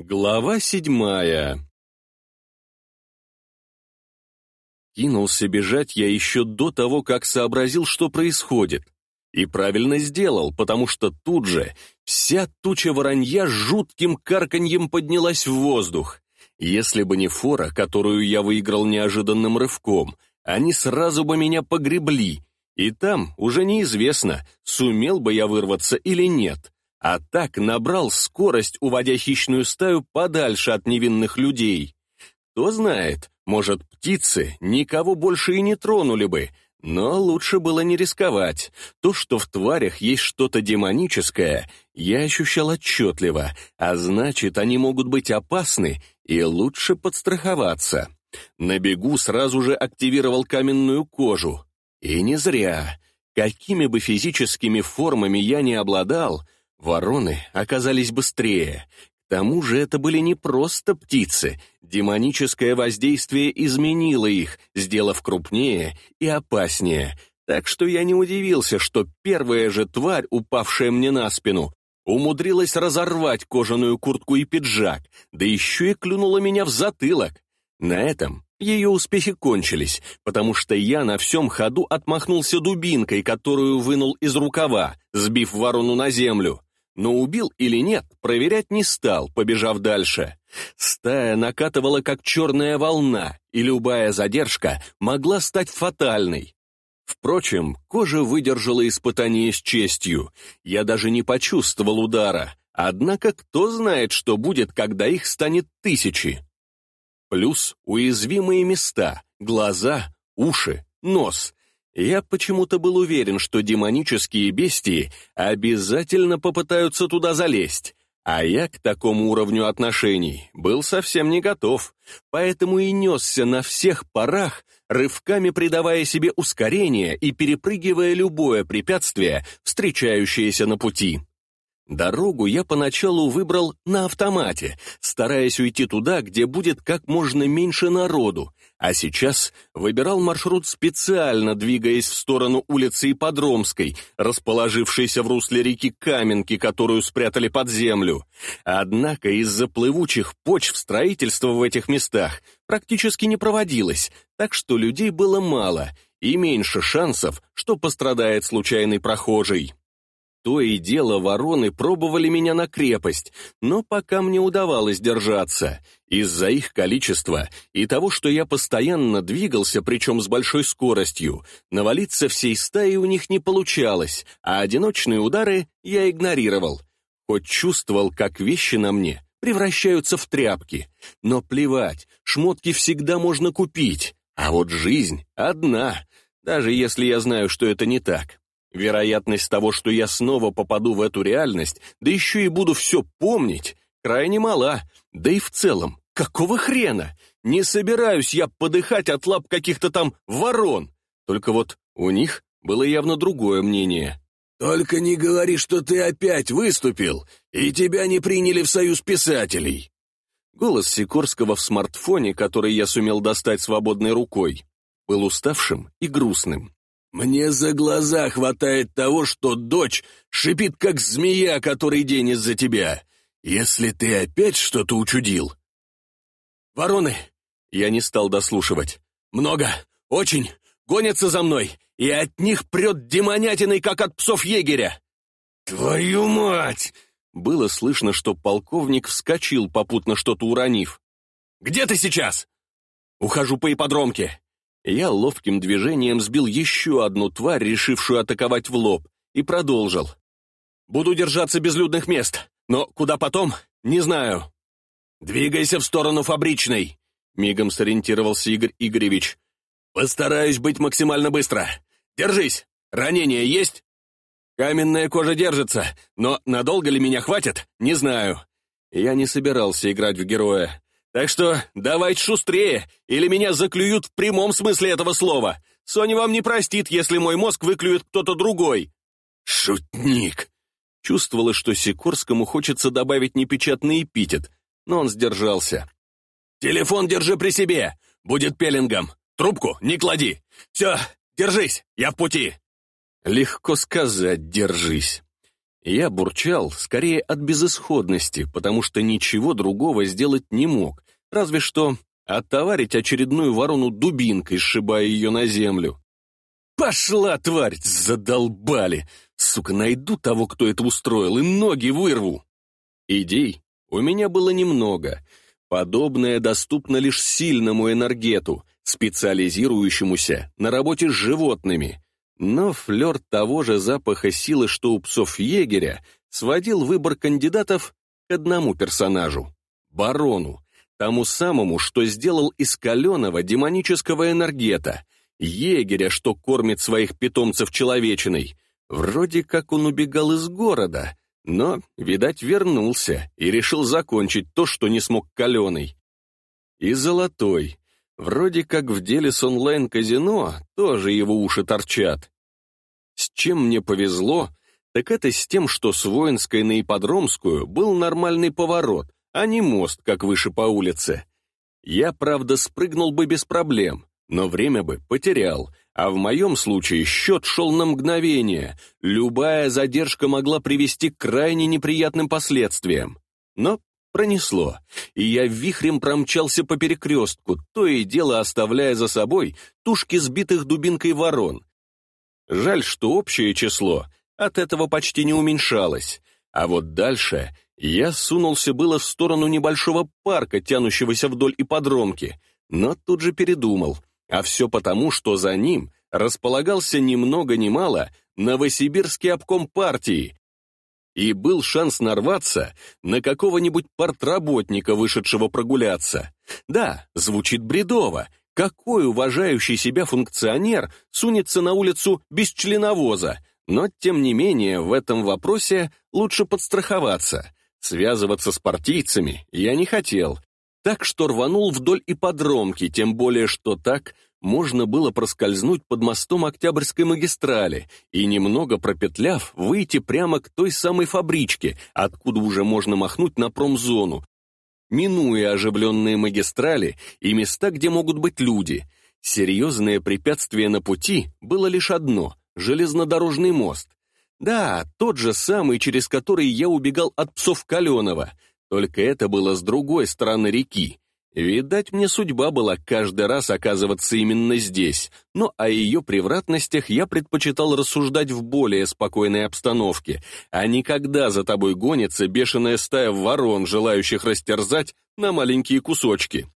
Глава седьмая Кинулся бежать я еще до того, как сообразил, что происходит. И правильно сделал, потому что тут же вся туча воронья жутким карканьем поднялась в воздух. Если бы не фора, которую я выиграл неожиданным рывком, они сразу бы меня погребли, и там уже неизвестно, сумел бы я вырваться или нет. А так набрал скорость, уводя хищную стаю подальше от невинных людей. Кто знает, может, птицы никого больше и не тронули бы, но лучше было не рисковать. То, что в тварях есть что-то демоническое, я ощущал отчетливо, а значит, они могут быть опасны, и лучше подстраховаться. На бегу сразу же активировал каменную кожу. И не зря. Какими бы физическими формами я не обладал, Вороны оказались быстрее. К тому же это были не просто птицы. Демоническое воздействие изменило их, сделав крупнее и опаснее. Так что я не удивился, что первая же тварь, упавшая мне на спину, умудрилась разорвать кожаную куртку и пиджак, да еще и клюнула меня в затылок. На этом ее успехи кончились, потому что я на всем ходу отмахнулся дубинкой, которую вынул из рукава, сбив ворону на землю но убил или нет, проверять не стал, побежав дальше. Стая накатывала как черная волна, и любая задержка могла стать фатальной. Впрочем, кожа выдержала испытание с честью. Я даже не почувствовал удара. Однако кто знает, что будет, когда их станет тысячи. Плюс уязвимые места, глаза, уши, нос. Я почему-то был уверен, что демонические бестии обязательно попытаются туда залезть, а я к такому уровню отношений был совсем не готов, поэтому и несся на всех парах, рывками придавая себе ускорение и перепрыгивая любое препятствие, встречающееся на пути. Дорогу я поначалу выбрал на автомате, стараясь уйти туда, где будет как можно меньше народу, а сейчас выбирал маршрут специально, двигаясь в сторону улицы Ипподромской, расположившейся в русле реки Каменки, которую спрятали под землю. Однако из-за плывучих почв строительство в этих местах практически не проводилось, так что людей было мало и меньше шансов, что пострадает случайный прохожий. То и дело вороны пробовали меня на крепость, но пока мне удавалось держаться. Из-за их количества и того, что я постоянно двигался, причем с большой скоростью, навалиться всей стаи у них не получалось, а одиночные удары я игнорировал. Хоть чувствовал, как вещи на мне превращаются в тряпки. Но плевать, шмотки всегда можно купить, а вот жизнь одна, даже если я знаю, что это не так. Вероятность того, что я снова попаду в эту реальность, да еще и буду все помнить, крайне мала. Да и в целом, какого хрена? Не собираюсь я подыхать от лап каких-то там ворон. Только вот у них было явно другое мнение. «Только не говори, что ты опять выступил, и тебя не приняли в союз писателей!» Голос Сикорского в смартфоне, который я сумел достать свободной рукой, был уставшим и грустным. Мне за глаза хватает того, что дочь шипит, как змея, который день из-за тебя. Если ты опять что-то учудил... Вороны! Я не стал дослушивать. Много, очень, гонятся за мной, и от них прет демонятиной, как от псов егеря. Твою мать! Было слышно, что полковник вскочил, попутно что-то уронив. «Где ты сейчас?» «Ухожу по ипподромке. Я ловким движением сбил еще одну тварь, решившую атаковать в лоб, и продолжил. «Буду держаться безлюдных мест, но куда потом, не знаю». «Двигайся в сторону фабричной», — мигом сориентировался Игорь Игоревич. «Постараюсь быть максимально быстро. Держись! Ранение есть?» «Каменная кожа держится, но надолго ли меня хватит, не знаю». Я не собирался играть в героя. Так что давайте шустрее, или меня заклюют в прямом смысле этого слова. Соня вам не простит, если мой мозг выклюет кто-то другой». «Шутник!» Чувствовала, что Сикорскому хочется добавить непечатный эпитет, но он сдержался. «Телефон держи при себе! Будет пеленгом! Трубку не клади! Все, держись, я в пути!» Легко сказать «держись». Я бурчал скорее от безысходности, потому что ничего другого сделать не мог, разве что оттоварить очередную ворону дубинкой, сшибая ее на землю. «Пошла, тварь! Задолбали! Сука, найду того, кто это устроил, и ноги вырву!» Идей у меня было немного. Подобное доступно лишь сильному энергету, специализирующемуся на работе с животными. Но флер того же запаха силы, что у псов егеря, сводил выбор кандидатов к одному персонажу — барону, тому самому, что сделал из каленого демонического энергета, егеря, что кормит своих питомцев человечиной. Вроде как он убегал из города, но, видать, вернулся и решил закончить то, что не смог каленый. И золотой, Вроде как в деле с онлайн-казино тоже его уши торчат. С чем мне повезло, так это с тем, что с Воинской на Ипподромскую был нормальный поворот, а не мост, как выше по улице. Я, правда, спрыгнул бы без проблем, но время бы потерял, а в моем случае счет шел на мгновение, любая задержка могла привести к крайне неприятным последствиям. Но Пронесло, и я вихрем промчался по перекрестку, то и дело оставляя за собой тушки сбитых дубинкой ворон. Жаль, что общее число от этого почти не уменьшалось, а вот дальше я сунулся было в сторону небольшого парка, тянущегося вдоль ипподромки, но тут же передумал, а все потому, что за ним располагался ни много ни мало Новосибирский обком партии, и был шанс нарваться на какого-нибудь портработника, вышедшего прогуляться. Да, звучит бредово. Какой уважающий себя функционер сунется на улицу без членовоза? Но, тем не менее, в этом вопросе лучше подстраховаться. Связываться с партийцами я не хотел, так что рванул вдоль ипподромки, тем более, что так можно было проскользнуть под мостом Октябрьской магистрали и, немного пропетляв, выйти прямо к той самой фабричке, откуда уже можно махнуть на промзону, минуя оживленные магистрали и места, где могут быть люди. Серьезное препятствие на пути было лишь одно — железнодорожный мост. Да, тот же самый, через который я убегал от псов Каленова, только это было с другой стороны реки. Видать, мне судьба была каждый раз оказываться именно здесь, но о ее превратностях я предпочитал рассуждать в более спокойной обстановке, а не когда за тобой гонится бешеная стая ворон, желающих растерзать на маленькие кусочки.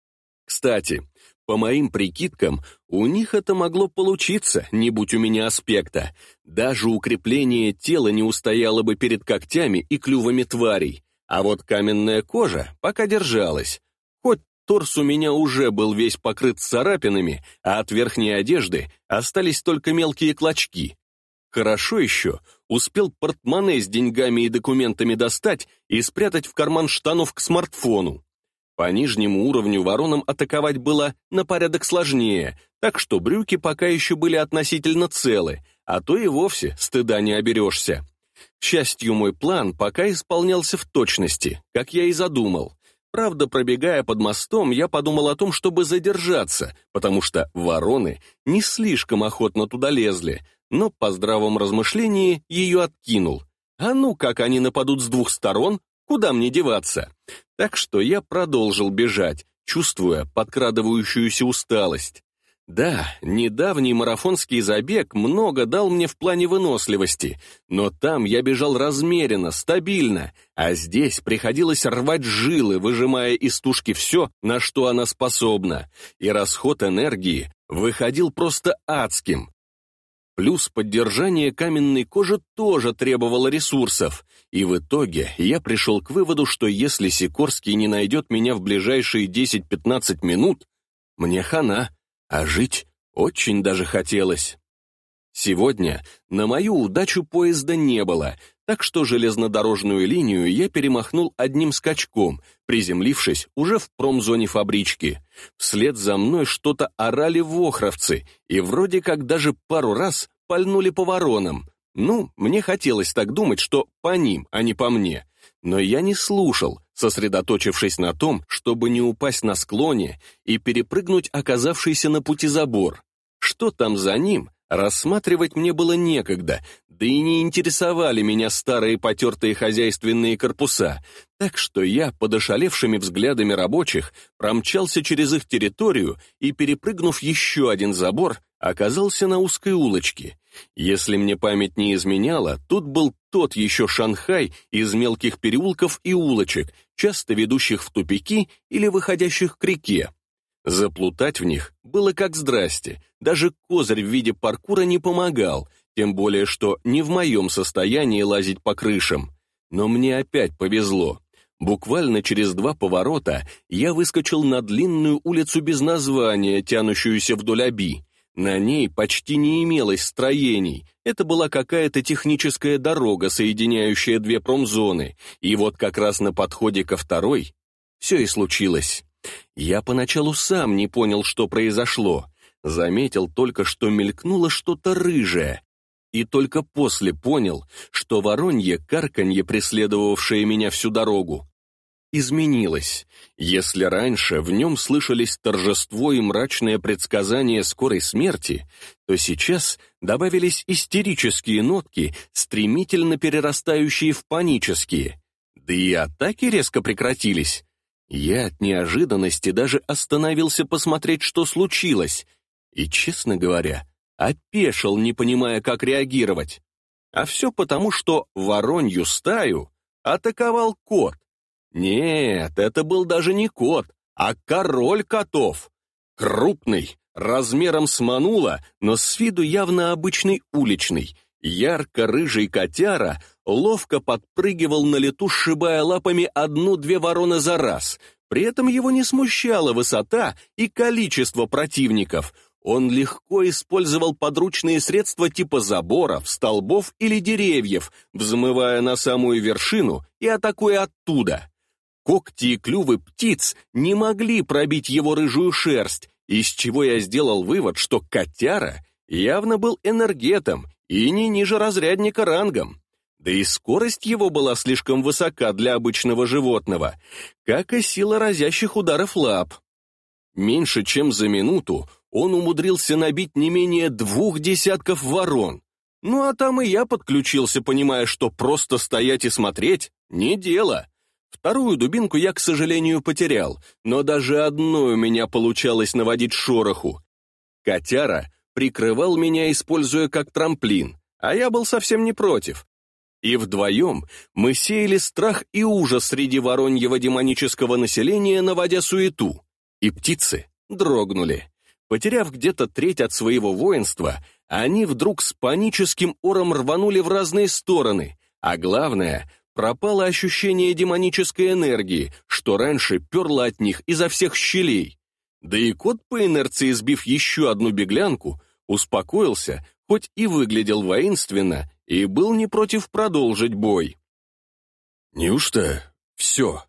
Кстати, по моим прикидкам, у них это могло получиться, не будь у меня аспекта. Даже укрепление тела не устояло бы перед когтями и клювами тварей, а вот каменная кожа пока держалась. Хоть Торс у меня уже был весь покрыт царапинами, а от верхней одежды остались только мелкие клочки. Хорошо еще успел портмоне с деньгами и документами достать и спрятать в карман штанов к смартфону. По нижнему уровню воронам атаковать было на порядок сложнее, так что брюки пока еще были относительно целы, а то и вовсе стыда не оберешься. К счастью, мой план пока исполнялся в точности, как я и задумал. Правда, пробегая под мостом, я подумал о том, чтобы задержаться, потому что вороны не слишком охотно туда лезли, но по здравом размышлении ее откинул. А ну, как они нападут с двух сторон, куда мне деваться? Так что я продолжил бежать, чувствуя подкрадывающуюся усталость. Да, недавний марафонский забег много дал мне в плане выносливости, но там я бежал размеренно, стабильно, а здесь приходилось рвать жилы, выжимая из тушки все, на что она способна, и расход энергии выходил просто адским. Плюс поддержание каменной кожи тоже требовало ресурсов, и в итоге я пришел к выводу, что если Сикорский не найдет меня в ближайшие 10-15 минут, мне хана а жить очень даже хотелось. Сегодня на мою удачу поезда не было, так что железнодорожную линию я перемахнул одним скачком, приземлившись уже в промзоне фабрички. Вслед за мной что-то орали вохровцы, и вроде как даже пару раз пальнули по воронам. Ну, мне хотелось так думать, что по ним, а не по мне. Но я не слушал, сосредоточившись на том, чтобы не упасть на склоне и перепрыгнуть оказавшийся на пути забор. Что там за ним, Рассматривать мне было некогда, да и не интересовали меня старые потертые хозяйственные корпуса, так что я, под ошалевшими взглядами рабочих, промчался через их территорию и, перепрыгнув еще один забор, оказался на узкой улочке. Если мне память не изменяла, тут был тот еще Шанхай из мелких переулков и улочек, часто ведущих в тупики или выходящих к реке. Заплутать в них было как здрасте, даже козырь в виде паркура не помогал, тем более что не в моем состоянии лазить по крышам. Но мне опять повезло. Буквально через два поворота я выскочил на длинную улицу без названия, тянущуюся вдоль Аби. На ней почти не имелось строений, это была какая-то техническая дорога, соединяющая две промзоны, и вот как раз на подходе ко второй все и случилось. Я поначалу сам не понял, что произошло. Заметил только, что мелькнуло что-то рыжее. И только после понял, что воронье карканье, преследовавшее меня всю дорогу, изменилось. Если раньше в нем слышались торжество и мрачное предсказание скорой смерти, то сейчас добавились истерические нотки, стремительно перерастающие в панические. Да и атаки резко прекратились. Я от неожиданности даже остановился посмотреть, что случилось, и, честно говоря, опешил, не понимая, как реагировать. А все потому, что воронью стаю атаковал кот. Нет, это был даже не кот, а король котов. Крупный, размером с манула, но с виду явно обычный уличный. Ярко-рыжий котяра ловко подпрыгивал на лету, сшибая лапами одну-две вороны за раз. При этом его не смущала высота и количество противников. Он легко использовал подручные средства типа заборов, столбов или деревьев, взмывая на самую вершину и атакуя оттуда. Когти и клювы птиц не могли пробить его рыжую шерсть, из чего я сделал вывод, что котяра явно был энергетом и не ниже разрядника рангом. Да и скорость его была слишком высока для обычного животного, как и сила разящих ударов лап. Меньше чем за минуту он умудрился набить не менее двух десятков ворон. Ну а там и я подключился, понимая, что просто стоять и смотреть — не дело. Вторую дубинку я, к сожалению, потерял, но даже одной у меня получалось наводить шороху. Котяра прикрывал меня, используя как трамплин, а я был совсем не против. И вдвоем мы сеяли страх и ужас среди вороньего демонического населения, наводя суету. И птицы дрогнули. Потеряв где-то треть от своего воинства, они вдруг с паническим ором рванули в разные стороны, а главное, пропало ощущение демонической энергии, что раньше перло от них изо всех щелей. Да и кот по инерции, сбив еще одну беглянку, успокоился, хоть и выглядел воинственно, и был не против продолжить бой. «Неужто все?»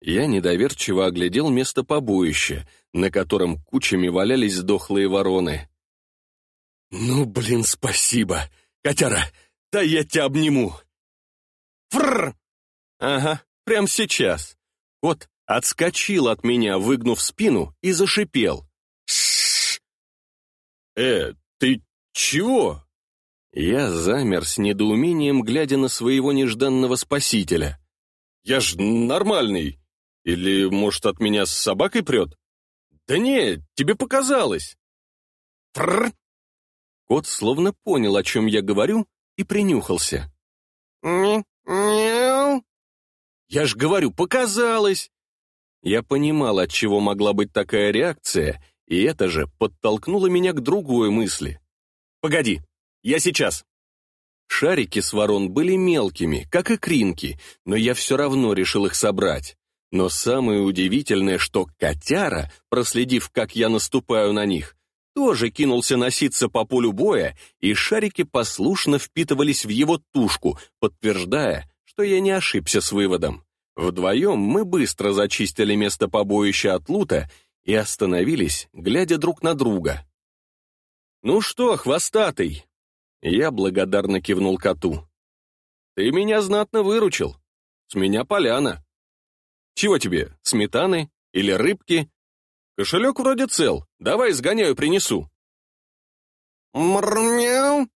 Я недоверчиво оглядел место побоища, на котором кучами валялись дохлые вороны. «Ну, блин, спасибо! Котяра, да я тебя обниму!» «Фрррр!» «Ага, прямо сейчас!» Кот отскочил от меня, выгнув спину, и зашипел. «Шшш!» «Э, ты чего?» Я замер с недоумением, глядя на своего нежданного спасителя. «Я ж нормальный. Или, может, от меня с собакой прет?» «Да не, тебе показалось!» «Фрррр!» Кот словно понял, о чем я говорю, и принюхался. «Мяу!» «Я ж говорю, показалось!» Я понимал, от чего могла быть такая реакция, и это же подтолкнуло меня к другой мысли. «Погоди, я сейчас!» Шарики с ворон были мелкими, как и кринки, но я все равно решил их собрать. Но самое удивительное, что котяра, проследив, как я наступаю на них, тоже кинулся носиться по полю боя, и шарики послушно впитывались в его тушку, подтверждая, что я не ошибся с выводом. Вдвоем мы быстро зачистили место побоища от лута и остановились, глядя друг на друга. «Ну что, хвостатый, я благодарно кивнул коту. «Ты меня знатно выручил. С меня поляна. Чего тебе, сметаны или рыбки? Кошелек вроде цел. Давай сгоняю, принесу». Мрмяу!»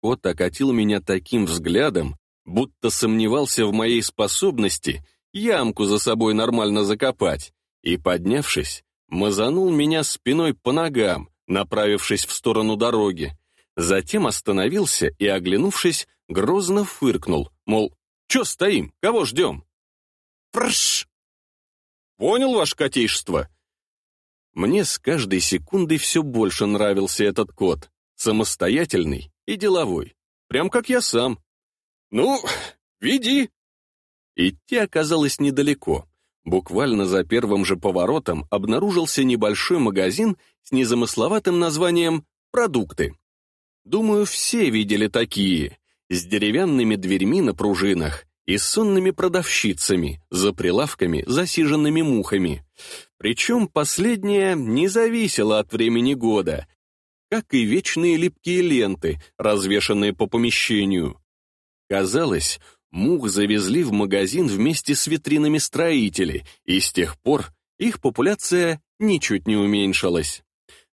Кот окатил меня таким взглядом, будто сомневался в моей способности ямку за собой нормально закопать, и, поднявшись, мазанул меня спиной по ногам, направившись в сторону дороги. Затем остановился и, оглянувшись, грозно фыркнул, мол, «Чё стоим? Кого ждем?» «Прш!» «Понял, ваше котейшество?» Мне с каждой секундой все больше нравился этот кот, самостоятельный и деловой, прям как я сам. «Ну, веди!» Идти оказалось недалеко. Буквально за первым же поворотом обнаружился небольшой магазин с незамысловатым названием «Продукты». Думаю, все видели такие, с деревянными дверьми на пружинах и сонными продавщицами, за прилавками, засиженными мухами. Причем последнее не зависело от времени года, как и вечные липкие ленты, развешанные по помещению. Казалось, мух завезли в магазин вместе с витринами строителей, и с тех пор их популяция ничуть не уменьшилась.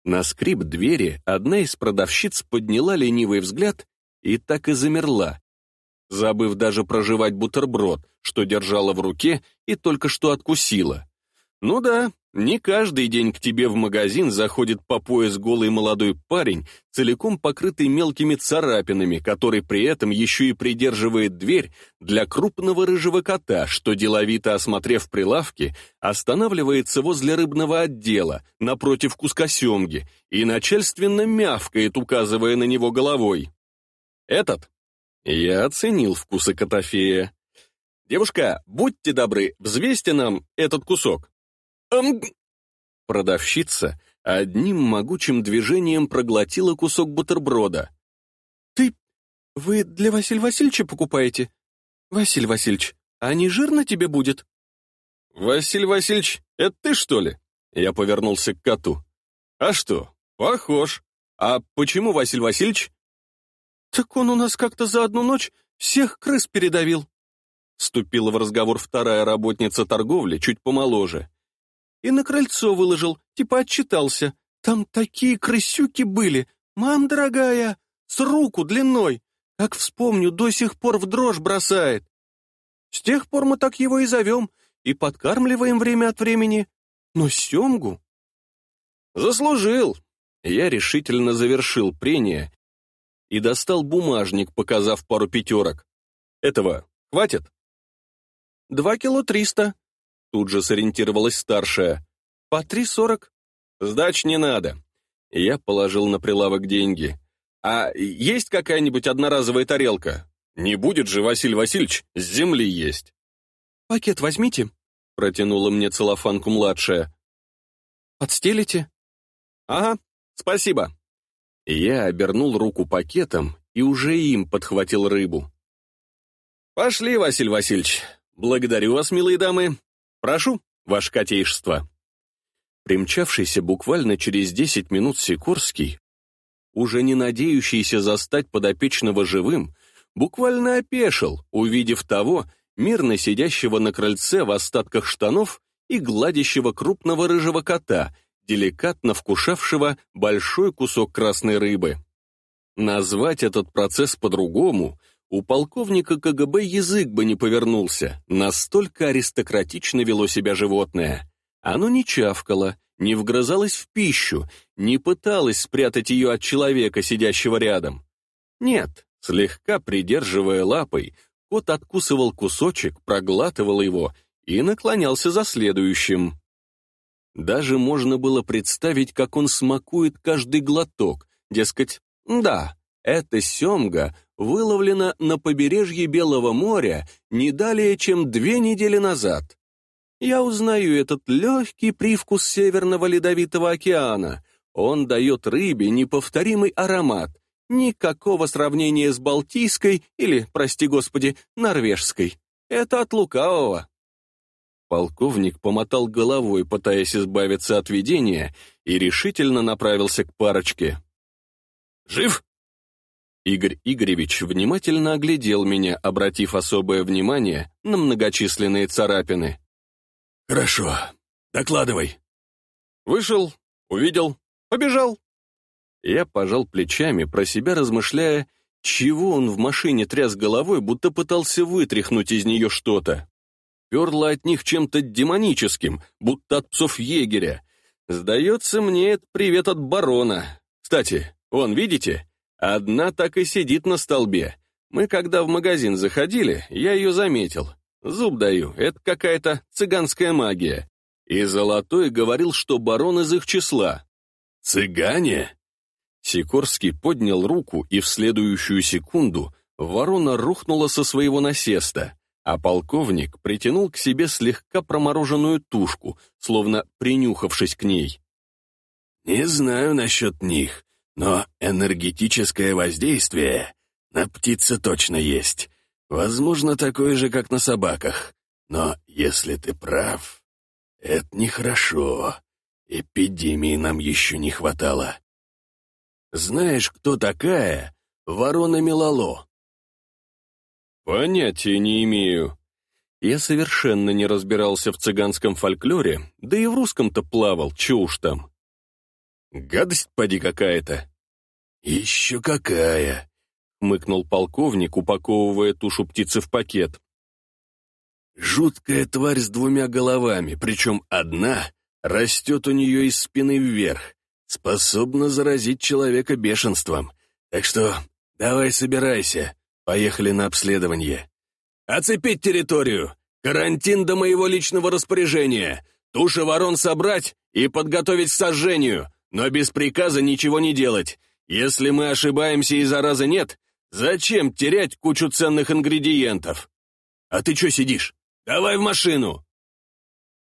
На скрип двери одна из продавщиц подняла ленивый взгляд и так и замерла, забыв даже проживать бутерброд, что держала в руке и только что откусила. Ну да, не каждый день к тебе в магазин заходит по пояс голый молодой парень, целиком покрытый мелкими царапинами, который при этом еще и придерживает дверь для крупного рыжего кота, что, деловито осмотрев прилавки, останавливается возле рыбного отдела, напротив куска семги, и начальственно мявкает, указывая на него головой. Этот? Я оценил вкусы котофея. «Девушка, будьте добры, взвесьте нам этот кусок». Продавщица одним могучим движением проглотила кусок бутерброда. «Ты... вы для Василия Васильевича покупаете? Василий Васильевич, а не жирно тебе будет?» «Василий Васильевич, это ты, что ли?» Я повернулся к коту. «А что, похож. А почему Василий Васильевич?» «Так он у нас как-то за одну ночь всех крыс передавил», вступила в разговор вторая работница торговли, чуть помоложе и на крыльцо выложил, типа отчитался. Там такие крысюки были, мам дорогая, с руку длиной. Как вспомню, до сих пор в дрожь бросает. С тех пор мы так его и зовем, и подкармливаем время от времени. Но семгу... Заслужил. Я решительно завершил прение и достал бумажник, показав пару пятерок. Этого хватит? Два кило триста, Тут же сориентировалась старшая. «По три сорок». «Сдач не надо». Я положил на прилавок деньги. «А есть какая-нибудь одноразовая тарелка? Не будет же, Василий Васильевич, с земли есть». «Пакет возьмите», — протянула мне целлофанку младшая. «Подстелите?» «Ага, спасибо». Я обернул руку пакетом и уже им подхватил рыбу. «Пошли, Василий Васильевич. Благодарю вас, милые дамы. «Прошу, ваше котейшество». Примчавшийся буквально через десять минут Сикорский, уже не надеющийся застать подопечного живым, буквально опешил, увидев того, мирно сидящего на крыльце в остатках штанов и гладящего крупного рыжего кота, деликатно вкушавшего большой кусок красной рыбы. Назвать этот процесс по-другому у полковника КГБ язык бы не повернулся, настолько аристократично вело себя животное. Оно не чавкало, не вгрызалось в пищу, не пыталось спрятать ее от человека, сидящего рядом. Нет, слегка придерживая лапой, кот откусывал кусочек, проглатывал его и наклонялся за следующим. Даже можно было представить, как он смакует каждый глоток, дескать, да, эта семга выловлена на побережье Белого моря не далее, чем две недели назад. Я узнаю этот легкий привкус Северного Ледовитого океана. Он дает рыбе неповторимый аромат, никакого сравнения с Балтийской или, прости господи, Норвежской. Это от лукавого. Полковник помотал головой, пытаясь избавиться от видения, и решительно направился к парочке. «Жив?» Игорь Игоревич внимательно оглядел меня, обратив особое внимание на многочисленные царапины. «Хорошо. Докладывай». Вышел, увидел, побежал. Я пожал плечами, про себя размышляя, чего он в машине тряс головой, будто пытался вытряхнуть из нее что-то. Перло от них чем-то демоническим, будто от псов егеря. Сдается мне, это привет от барона. Кстати, он, видите, одна так и сидит на столбе. Мы когда в магазин заходили, я ее заметил. Зуб даю, это какая-то цыганская магия. И Золотой говорил, что барон из их числа. «Цыгане?» Сикорский поднял руку, и в следующую секунду ворона рухнула со своего насеста, а полковник притянул к себе слегка промороженную тушку, словно принюхавшись к ней. «Не знаю насчет них, но энергетическое воздействие на птице точно есть. Возможно, такое же, как на собаках. Но если ты прав, это нехорошо. Эпидемии нам еще не хватало. Знаешь, кто такая ворона Мелало?» «Понятия не имею. Я совершенно не разбирался в цыганском фольклоре, да и в русском-то плавал, уж там. Гадость поди какая-то». «Еще какая!» — хмыкнул полковник, упаковывая тушу птицы в пакет. «Жуткая тварь с двумя головами, причем одна растет у нее из спины вверх способна заразить человека бешенством. Так что давай собирайся, поехали на обследование. Оцепить территорию! Карантин до моего личного распоряжения! Туши ворон собрать и подготовить к сожжению, но без приказа ничего не делать. Если мы ошибаемся и заразы нет, зачем терять кучу ценных ингредиентов? А ты что сидишь? Давай в машину!»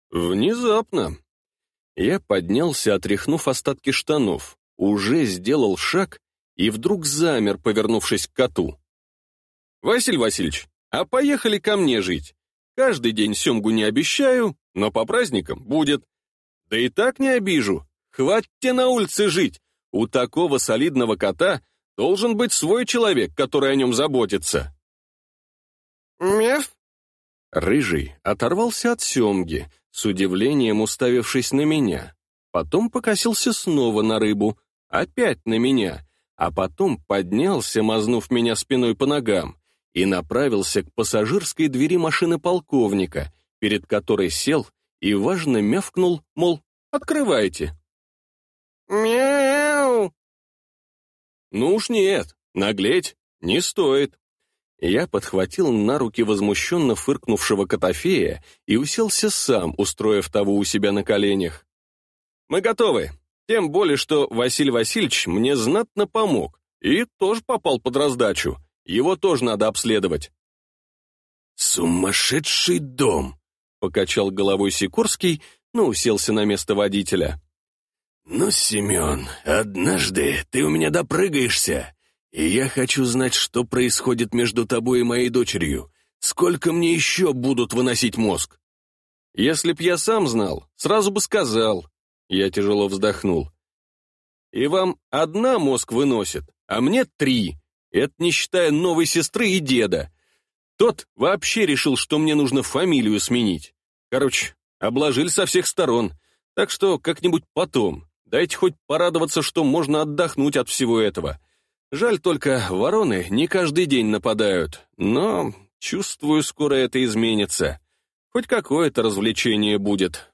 Внезапно, я поднялся, отряхнув остатки штанов, уже сделал шаг и вдруг замер, повернувшись к коту. «Василий Васильевич, а поехали ко мне жить. Каждый день семгу не обещаю, но по праздникам будет. Да и так не обижу. Хватит на улице жить. У такого солидного кота должен быть свой человек, который о нем заботится». «Меф?» Рыжий оторвался от семги, с удивлением уставившись на меня. Потом покосился снова на рыбу, опять на меня, а потом поднялся, мазнув меня спиной по ногам, и направился к пассажирской двери машины полковника, перед которой сел и важно мявкнул, мол, «Открывайте». «Мяу!» «Ну уж нет, наглеть не стоит». Я подхватил на руки возмущенно фыркнувшего Котофея и уселся сам, устроив того у себя на коленях. «Мы готовы. Тем более, что Василий Васильевич мне знатно помог и тоже попал под раздачу. Его тоже надо обследовать». «Сумасшедший дом!» — покачал головой Сикорский, но уселся на место водителя. «Ну, Семен, однажды ты у меня допрыгаешься, и я хочу знать, что происходит между тобой и моей дочерью. Сколько мне еще будут выносить мозг?» «Если б я сам знал, сразу бы сказал». Я тяжело вздохнул. «И вам одна мозг выносит, а мне три. Это не считая новой сестры и деда. Тот вообще решил, что мне нужно фамилию сменить. Короче, обложили со всех сторон. Так что как-нибудь потом. Дайте хоть порадоваться, что можно отдохнуть от всего этого. Жаль только, вороны не каждый день нападают, но чувствую, скоро это изменится. Хоть какое-то развлечение будет.